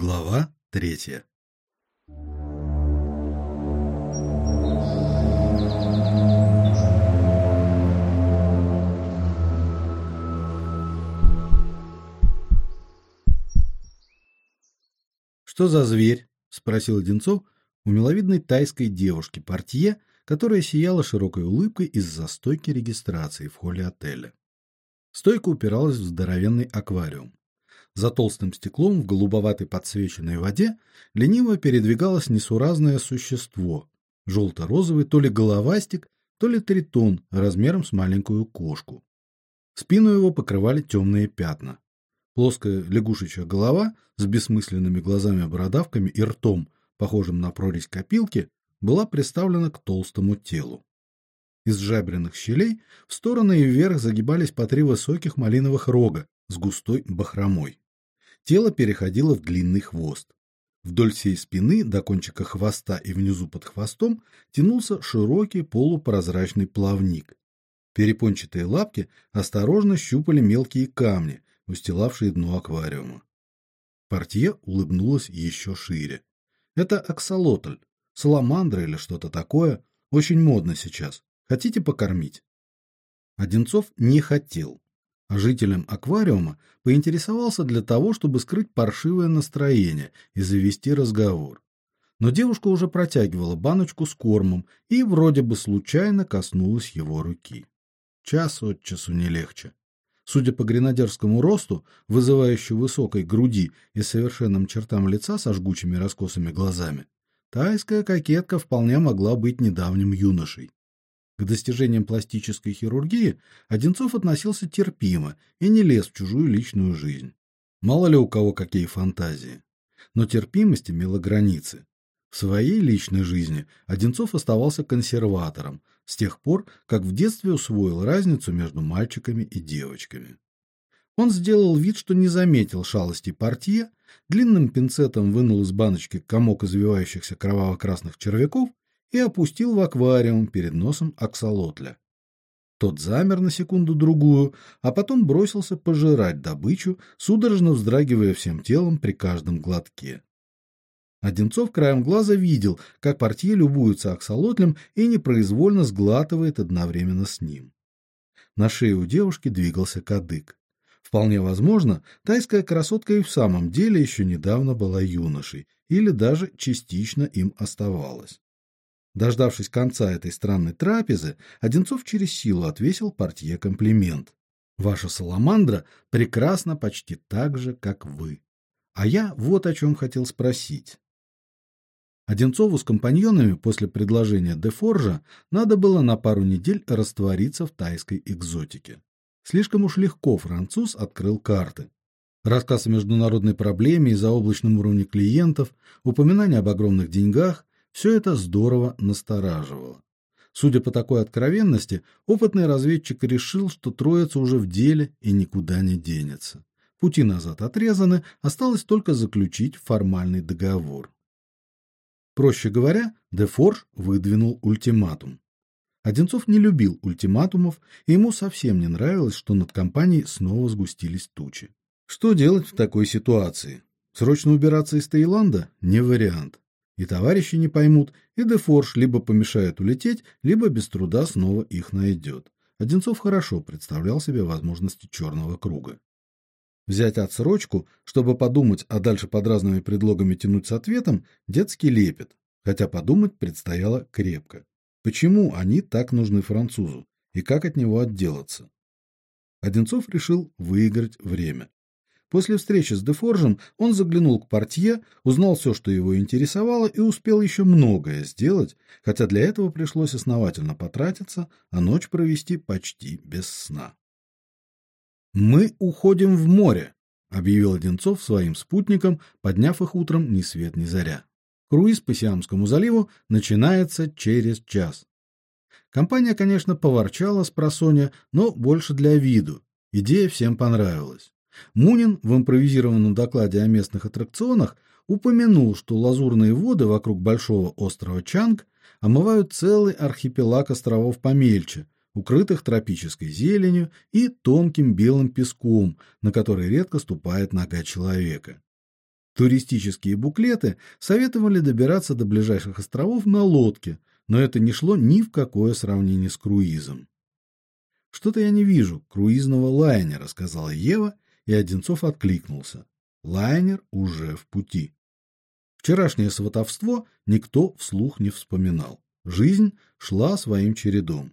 Глава третья. Что за зверь? спросил Одинцов у миловидной тайской девушки портье, которая сияла широкой улыбкой из-за стойки регистрации в холле отеля. Стойка упиралась в здоровенный аквариум. За толстым стеклом в голубоватой подсвеченной воде лениво передвигалось несуразное существо, желто розовый то ли головастик, то ли тритон размером с маленькую кошку. Спину его покрывали темные пятна. Плоская лягушечья голова с бессмысленными глазами-бородавками и ртом, похожим на прорезь копилки, была приставлена к толстому телу. Из жабренных щелей в стороны и вверх загибались по три высоких малиновых рога с густой бахромой. Тело переходило в длинный хвост. Вдоль всей спины до кончика хвоста и внизу под хвостом тянулся широкий полупрозрачный плавник. Перепончатые лапки осторожно щупали мелкие камни, устилавшие дно аквариума. Портье улыбнулась еще шире. Это аксолотль, саламандра или что-то такое, очень модно сейчас. Хотите покормить? Одинцов не хотел а жителям аквариума поинтересовался для того, чтобы скрыть паршивое настроение и завести разговор. Но девушка уже протягивала баночку с кормом и вроде бы случайно коснулась его руки. Час от часу не легче. Судя по гренадерскому росту, вызывающему высокой груди и совершенным чертам лица со жгучими раскосыми глазами, тайская кокетка вполне могла быть недавним юношей. К достижениям пластической хирургии Одинцов относился терпимо и не лез в чужую личную жизнь. Мало ли у кого какие фантазии. Но терпимость имела границы. В своей личной жизни Одинцов оставался консерватором с тех пор, как в детстве усвоил разницу между мальчиками и девочками. Он сделал вид, что не заметил шалости портье, длинным пинцетом вынул из баночки комок извивающихся кроваво-красных червяков и опустил в аквариум перед носом аксолотля. Тот замер на секунду-другую, а потом бросился пожирать добычу, судорожно вздрагивая всем телом при каждом глотке. Одинцов краем глаза видел, как портье любуется аксолотлем и непроизвольно сглатывает одновременно с ним. На шее у девушки двигался кадык. Вполне возможно, тайская красотка и в самом деле еще недавно была юношей или даже частично им оставалась. Дождавшись конца этой странной трапезы, Одинцов через силу отвесил портье комплимент. Ваша саламандра прекрасна почти так же, как вы. А я вот о чем хотел спросить. Одинцову с компаньонами после предложения Дефоржа надо было на пару недель раствориться в тайской экзотике. Слишком уж легко француз открыл карты. Рассказ о международной проблеме и заоблачном уровне клиентов, упоминание об огромных деньгах, все это здорово настораживало. Судя по такой откровенности, опытный разведчик решил, что троица уже в деле и никуда не денется. Пути назад отрезаны, осталось только заключить формальный договор. Проще говоря, Дефорж выдвинул ультиматум. Одинцов не любил ультиматумов, и ему совсем не нравилось, что над компанией снова сгустились тучи. Что делать в такой ситуации? Срочно убираться из Таиланда не вариант. И товарищи не поймут, и Дефорж либо помешает улететь, либо без труда снова их найдет. Одинцов хорошо представлял себе возможности черного круга. Взять отсрочку, чтобы подумать, а дальше под разными предлогами тянуть с ответом, детский лепет, хотя подумать предстояло крепко. Почему они так нужны французу и как от него отделаться? Одинцов решил выиграть время. После встречи с Дефоржем он заглянул к портье, узнал все, что его интересовало, и успел еще многое сделать, хотя для этого пришлось основательно потратиться, а ночь провести почти без сна. Мы уходим в море, объявил Одинцов своим спутникам, подняв их утром ни свет ни заря. Круиз по Сиамскому заливу начинается через час. Компания, конечно, поворчала с просонья, но больше для виду. Идея всем понравилась. Мунин в импровизированном докладе о местных аттракционах упомянул, что лазурные воды вокруг большого острова Чанг омывают целый архипелаг островов помельче, укрытых тропической зеленью и тонким белым песком, на который редко ступает нога человека. Туристические буклеты советовали добираться до ближайших островов на лодке, но это не шло ни в какое сравнение с круизом. Что-то я не вижу круизного лайнера, сказала Ева, и Одинцов откликнулся. Лайнер уже в пути. Вчерашнее сватовство никто вслух не вспоминал. Жизнь шла своим чередом.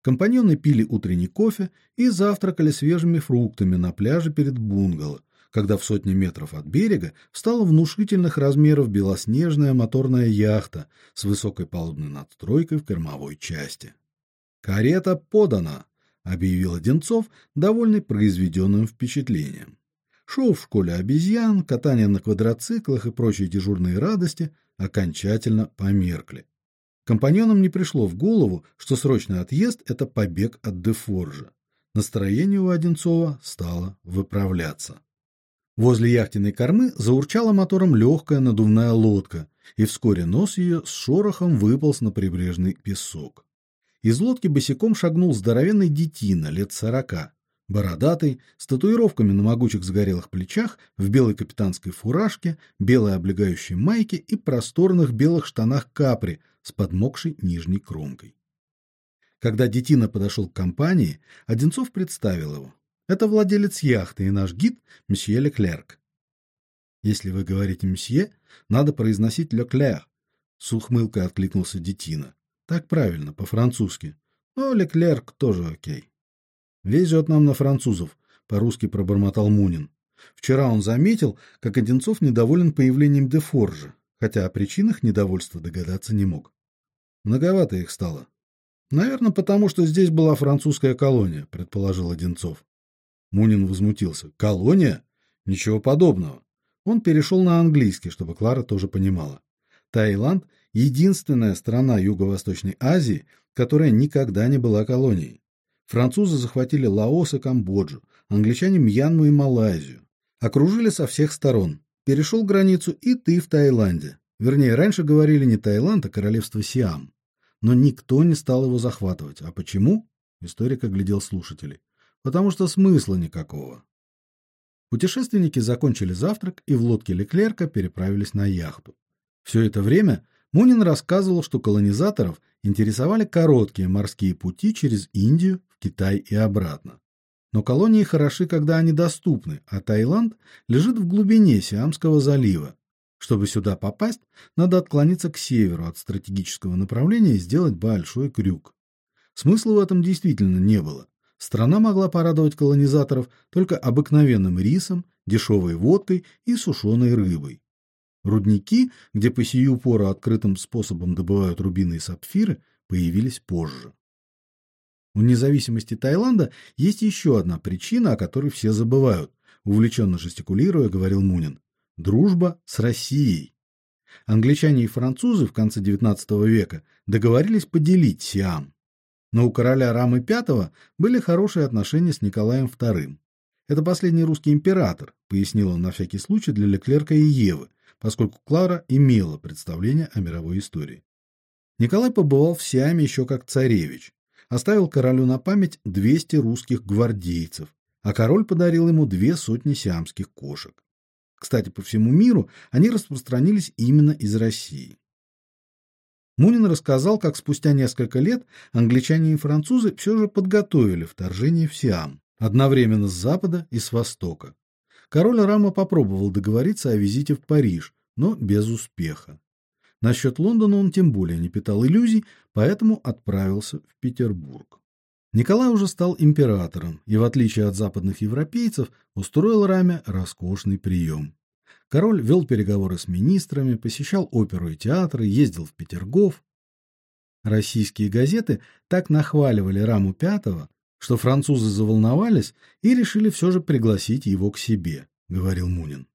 Компаньоны пили утренний кофе и завтракали свежими фруктами на пляже перед бунгало, когда в сотни метров от берега встала внушительных размеров белоснежная моторная яхта с высокой палубной надстройкой в кормовой части. Карета подана, объявил Одинцов, довольный произведенным впечатлением. Шоу в школе обезьян, катание на квадроциклах и прочие дежурные радости окончательно померкли. Компаньонам не пришло в голову, что срочный отъезд это побег от Дефоржа. Настроение у Одинцова стало выправляться. Возле яхтенной кормы заурчала мотором легкая надувная лодка, и вскоре нос ее с шорохом выполз на прибрежный песок. Из лодки босиком шагнул здоровенный детина лет сорока, бородатый, с татуировками на могучих загорелых плечах, в белой капитанской фуражке, белой облегающей майке и просторных белых штанах капри с подмокшей нижней кромкой. Когда детина подошел к компании, Одинцов представил его. Это владелец яхты и наш гид, месье Леклерк. Если вы говорите месье, надо произносить Леклер. С ухмылкой откликнулся детина. Так правильно, по-французски. Но Леклерк тоже о'кей. Везет нам на французов, по-русски пробормотал Мунин. Вчера он заметил, как Одинцов недоволен появлением Дефоржа, хотя о причинах недовольства догадаться не мог. Многовато их стало. Наверное, потому что здесь была французская колония, предположил Одинцов. Мунин возмутился. Колония? Ничего подобного. Он перешел на английский, чтобы Клара тоже понимала. Таиланд единственная страна Юго-Восточной Азии, которая никогда не была колонией. Французы захватили Лаос и Камбоджу, англичане Мьянму и Малайзию. Окружили со всех сторон. Перешел границу и ты в Таиланде. Вернее, раньше говорили не Таиланд, а королевство Сиам. Но никто не стал его захватывать. А почему? Историк оглядел слушателей. Потому что смысла никакого. Путешественники закончили завтрак и в лодке Леклерка переправились на яхту. Все это время Мунин рассказывал, что колонизаторов интересовали короткие морские пути через Индию, в Китай и обратно. Но колонии хороши, когда они доступны, а Таиланд лежит в глубине Сиамского залива. Чтобы сюда попасть, надо отклониться к северу от стратегического направления и сделать большой крюк. Смысла в этом действительно не было. Страна могла порадовать колонизаторов только обыкновенным рисом, дешевой водкой и сушеной рыбой. Рудники, где по сию пору открытым способом добывают рубины и сапфиры, появились позже. У независимости Таиланда есть еще одна причина, о которой все забывают, увлеченно жестикулируя, говорил Мунин. Дружба с Россией. Англичане и французы в конце XIX века договорились поделить Сиам. Но у короля Рамы V были хорошие отношения с Николаем II. Это последний русский император, пояснил он на всякий случай для Леклерка и Евы, поскольку Клара имела представление о мировой истории. Николай побывал в Сиаме еще как царевич, оставил королю на память 200 русских гвардейцев, а король подарил ему две сотни сиамских кошек. Кстати, по всему миру они распространились именно из России. Мунин рассказал, как спустя несколько лет англичане и французы все же подготовили вторжение в Сиам, одновременно с запада и с востока. Король Рама попробовал договориться о визите в Париж, но без успеха. Насчет Лондона он тем более не питал иллюзий, поэтому отправился в Петербург. Николай уже стал императором и в отличие от западных европейцев устроил Раме роскошный прием. Король вел переговоры с министрами, посещал оперу и театры, ездил в Петергоф. Российские газеты так нахваливали Раму V, что французы заволновались и решили все же пригласить его к себе, говорил Мунин.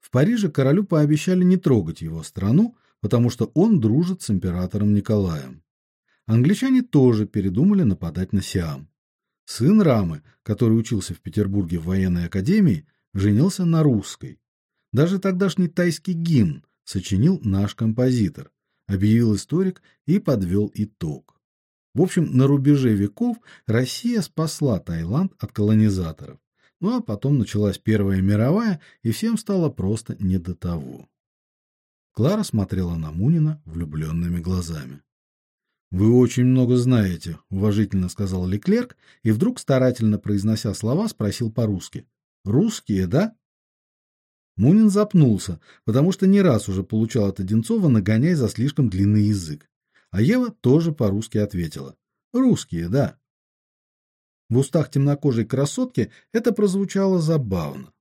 В Париже королю пообещали не трогать его страну, потому что он дружит с императором Николаем. Англичане тоже передумали нападать на Сиам. Сын Рамы, который учился в Петербурге в военной академии, женился на русской. Даже тогдашний тайский гимн сочинил наш композитор, объявил историк и подвел итог. В общем, на рубеже веков Россия спасла Таиланд от колонизаторов. Ну а потом началась Первая мировая, и всем стало просто не до того. Клара смотрела на Мунина влюбленными глазами. Вы очень много знаете, уважительно сказал Леклерк и вдруг старательно произнося слова спросил по-русски: "Русские, да?" Мунин запнулся, потому что не раз уже получал от Одинцова нагоняй за слишком длинный язык. А Ева тоже по-русски ответила: "Русские, да". В устах темнокожей красотки это прозвучало забавно.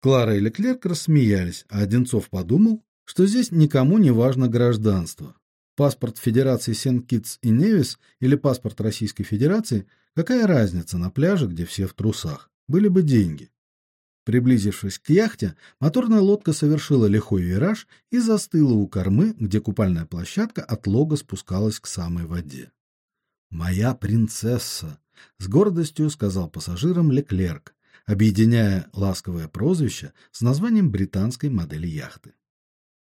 Клара и Леклерк рассмеялись, а Одинцов подумал, что здесь никому не важно гражданство. Паспорт Федерации Сент-Китс и Невис или паспорт Российской Федерации, какая разница на пляже, где все в трусах? Были бы деньги. Приблизившись к яхте, моторная лодка совершила лихой вираж и застыла у кормы, где купальная площадка от лога спускалась к самой воде. "Моя принцесса", с гордостью сказал пассажирам Леклерк, объединяя ласковое прозвище с названием британской модели яхты.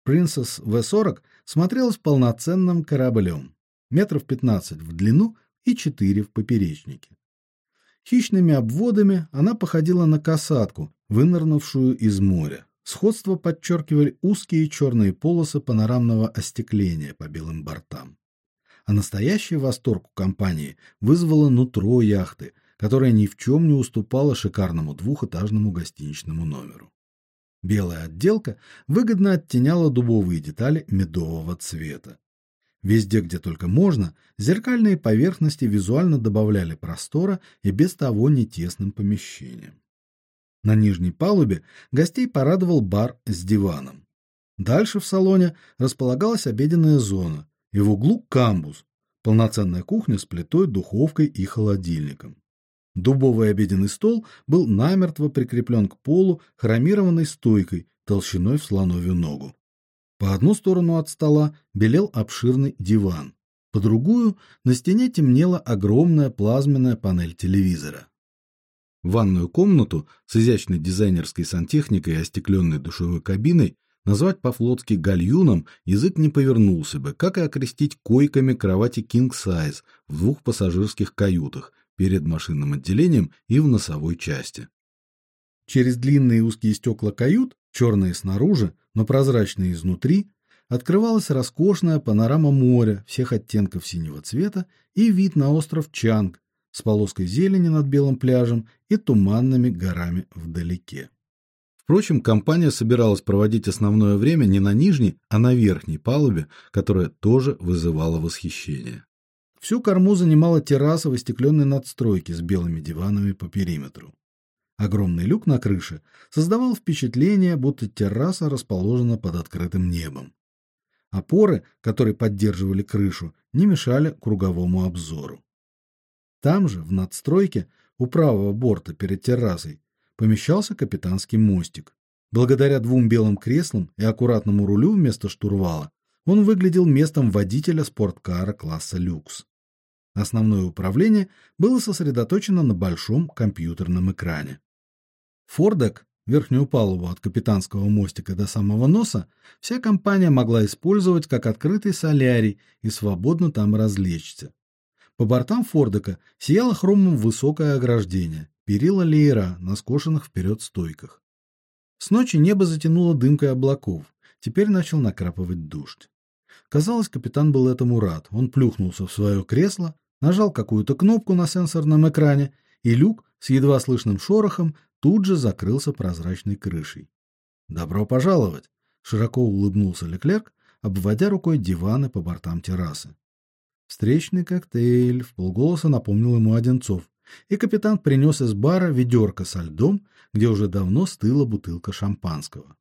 Princess V40 смотрелась полноценным кораблем, метров 15 в длину и 4 в поперечнике. Хищными обводами она походила на касатку, вынырнувшую из моря. Сходство подчеркивали узкие черные полосы панорамного остекления по белым бортам. А настоящий восторг у компании вызвало нутро яхты, которая ни в чем не уступала шикарному двухэтажному гостиничному номеру. Белая отделка выгодно оттеняла дубовые детали медового цвета. Везде, где только можно, зеркальные поверхности визуально добавляли простора и без того не тесным помещениям. На нижней палубе гостей порадовал бар с диваном. Дальше в салоне располагалась обеденная зона, и в углу камбуз, полноценная кухня с плитой, духовкой и холодильником. Дубовый обеденный стол был намертво прикреплен к полу хромированной стойкой толщиной в слоновью ногу. По одну сторону от стола белел обширный диван, по другую на стене темнела огромная плазменная панель телевизора. Ванную комнату с изящной дизайнерской сантехникой и остекленной душевой кабиной назвать по-флотски гальюном язык не повернулся бы, как и окрестить койками кровати king size в двух пассажирских каютах перед машинным отделением и в носовой части. Через длинные узкие стекла кают черные снаружи, но прозрачные изнутри, открывалась роскошная панорама моря всех оттенков синего цвета и вид на остров Чанг с полоской зелени над белым пляжем и туманными горами вдалеке. Впрочем, компания собиралась проводить основное время не на нижней, а на верхней палубе, которая тоже вызывала восхищение. Всю корму занимала терраса в остекленной надстройке с белыми диванами по периметру. Огромный люк на крыше создавал впечатление, будто терраса расположена под открытым небом. Опоры, которые поддерживали крышу, не мешали круговому обзору. Там же, в надстройке, у правого борта перед террасой, помещался капитанский мостик. Благодаря двум белым креслам и аккуратному рулю вместо штурвала, он выглядел местом водителя спорткара класса люкс. Основное управление было сосредоточено на большом компьютерном экране. Фордек, верхнюю палубу от капитанского мостика до самого носа, вся компания могла использовать как открытый солярий и свободно там развлечься. По бортам Фордека сияло хромом высокое ограждение, перила леера на скошенных вперед стойках. С ночи небо затянуло дымкой облаков. Теперь начал накрапывать дождь. Казалось, капитан был этому рад. Он плюхнулся в свое кресло, нажал какую-то кнопку на сенсорном экране, и люк с едва слышным шорохом тут же закрылся прозрачной крышей. Добро пожаловать, широко улыбнулся Леклерк, обводя рукой диваны по бортам террасы. Встречный коктейль, в полголоса напомнил ему Одинцов, и капитан принес из бара ведерко со льдом, где уже давно стыла бутылка шампанского.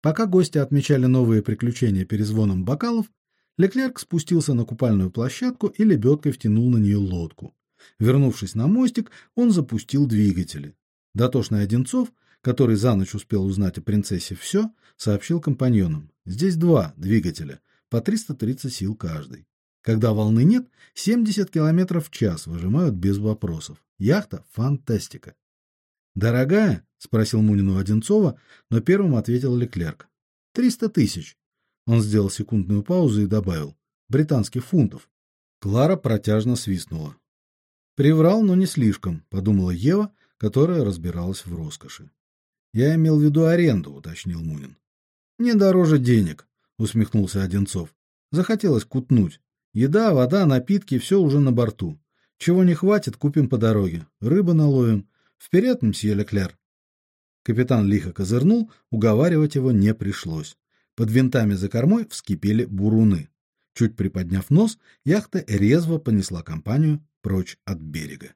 Пока гости отмечали новые приключения перезвоном бокалов, Леклерк спустился на купальную площадку и лебедкой втянул на нее лодку. Вернувшись на мостик, он запустил двигатели. Дотошный Одинцов, который за ночь успел узнать о принцессе все, сообщил компаньонам: "Здесь два двигателя, по 330 сил каждый. Когда волны нет, 70 км в час выжимают без вопросов. Яхта фантастика". "Дорогая?" спросил Мунину Одинцова, но первым ответил Леклерк. «Триста тысяч». Он сделал секундную паузу и добавил: "Британских фунтов". Клара протяжно свистнула. Приврал, но не слишком, подумала Ева, которая разбиралась в роскоши. Я имел в виду аренду, уточнил Мунин. Не дороже денег, усмехнулся Одинцов. Захотелось кутнуть. Еда, вода, напитки все уже на борту. Чего не хватит, купим по дороге. Рыбы наловим. Вперед, мсье Леклер. Капитан лихо козырнул, уговаривать его не пришлось. Под винтами за кормой вскипели буруны. Чуть приподняв нос, яхта резво понесла компанию прочь от берега.